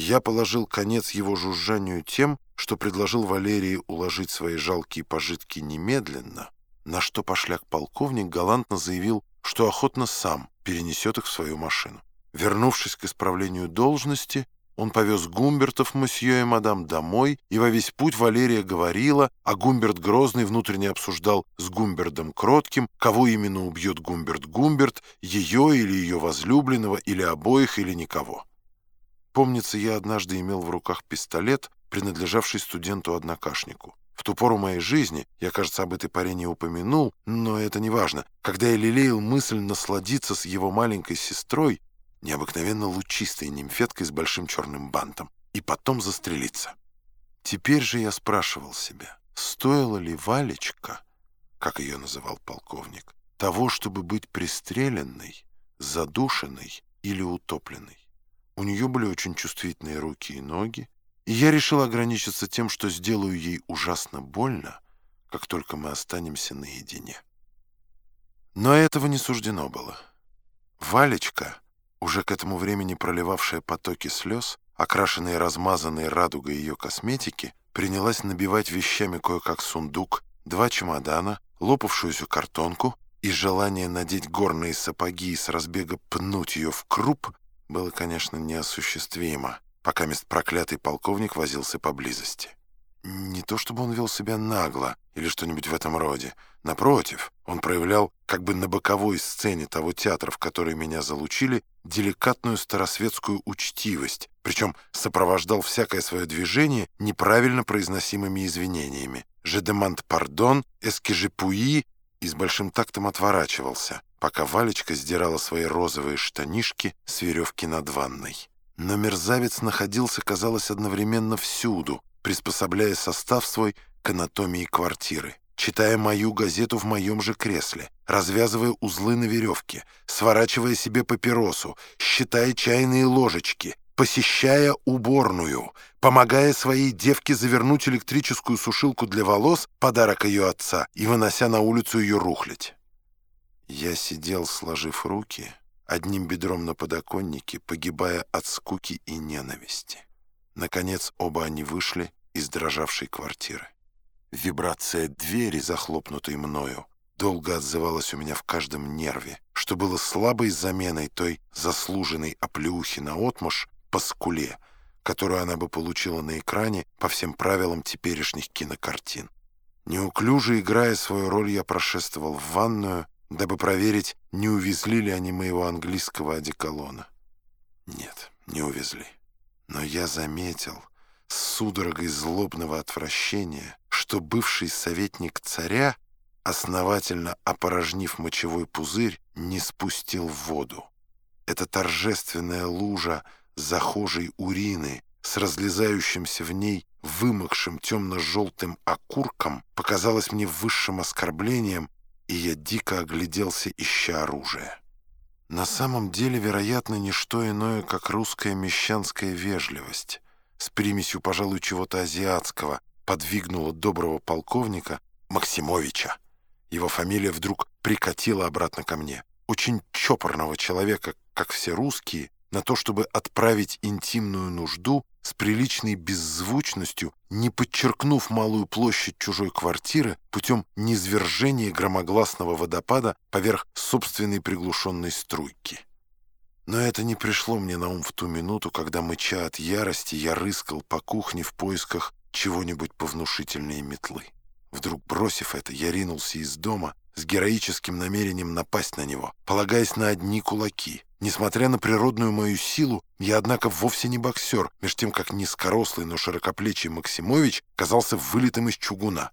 я положил конец его жужжанию тем, что предложил Валерии уложить свои жалкие пожитки немедленно, на что пошляк-полковник галантно заявил, что охотно сам перенесет их в свою машину. Вернувшись к исправлению должности, он повез Гумбертов, мосье и мадам, домой, и во весь путь Валерия говорила, а Гумберт Грозный внутренне обсуждал с Гумбертом Кротким, кого именно убьет Гумберт Гумберт, ее или ее возлюбленного, или обоих, или никого. Помнится, я однажды имел в руках пистолет, принадлежавший студенту-однокашнику. В ту пору моей жизни, я, кажется, об этой паре не упомянул, но это не важно, когда я лелеял мысль насладиться с его маленькой сестрой, необыкновенно лучистой нимфеткой с большим черным бантом, и потом застрелиться. Теперь же я спрашивал себя, стоила ли Валечка, как ее называл полковник, того, чтобы быть пристреленной, задушенной или утопленной. У нее были очень чувствительные руки и ноги, и я решил ограничиться тем, что сделаю ей ужасно больно, как только мы останемся наедине. Но этого не суждено было. Валечка — уже к этому времени проливавшая потоки слез, окрашенные размазанной радугой ее косметики, принялась набивать вещами кое-как сундук, два чемодана, лопавшуюся картонку, и желание надеть горные сапоги и с разбега пнуть ее в круп было, конечно, неосуществимо, пока мест проклятый полковник возился поблизости. Не то чтобы он вел себя нагло или что-нибудь в этом роде. Напротив, он проявлял как бы на боковой сцене того театра, в который меня залучили, деликатную старосветскую учтивость, причем сопровождал всякое свое движение неправильно произносимыми извинениями. «Je demande pardon, est-ce que je puis?» И с большим тактом отворачивался, пока Валечка сдирала свои розовые штанишки с веревки над ванной. Но мерзавец находился, казалось, одновременно всюду, приспособляя состав свой к анатомии квартиры, читая мою газету в моем же кресле, развязывая узлы на веревке, сворачивая себе папиросу, считая чайные ложечки, посещая уборную, помогая своей девке завернуть электрическую сушилку для волос, подарок ее отца, и вынося на улицу ее рухлядь. Я сидел, сложив руки, одним бедром на подоконнике, погибая от скуки и ненависти. Наконец оба они вышли из дрожавшей квартиры. Вибрация двери, захлопнутой мною, долго отзывалась у меня в каждом нерве, что было слабой заменой той заслуженной оплеухи на отмашь по скуле, которую она бы получила на экране по всем правилам теперешних кинокартин. Неуклюже играя свою роль, я прошествовал в ванную, дабы проверить, не увезли ли они моего английского одеколона. Нет, не увезли. Но я заметил, с судорогой злобного отвращения, что бывший советник царя, основательно опорожнив мочевой пузырь, не спустил в воду. Эта торжественная лужа захожей урины с разлезающимся в ней вымокшим темно-желтым окурком показалась мне высшим оскорблением, и я дико огляделся, ища оружие. На самом деле, вероятно, не что иное, как русская мещанская вежливость — с примесью, пожалуй, чего-то азиатского, подвигнула доброго полковника Максимовича. Его фамилия вдруг прикатила обратно ко мне. Очень чопорного человека, как все русские, на то, чтобы отправить интимную нужду с приличной беззвучностью, не подчеркнув малую площадь чужой квартиры путем низвержения громогласного водопада поверх собственной приглушенной струйки. Но это не пришло мне на ум в ту минуту, когда, мыча от ярости, я рыскал по кухне в поисках чего-нибудь повнушительнее метлы. Вдруг, бросив это, я ринулся из дома с героическим намерением напасть на него, полагаясь на одни кулаки. Несмотря на природную мою силу, я, однако, вовсе не боксер, меж тем, как низкорослый, но широкоплечий Максимович казался вылитым из чугуна.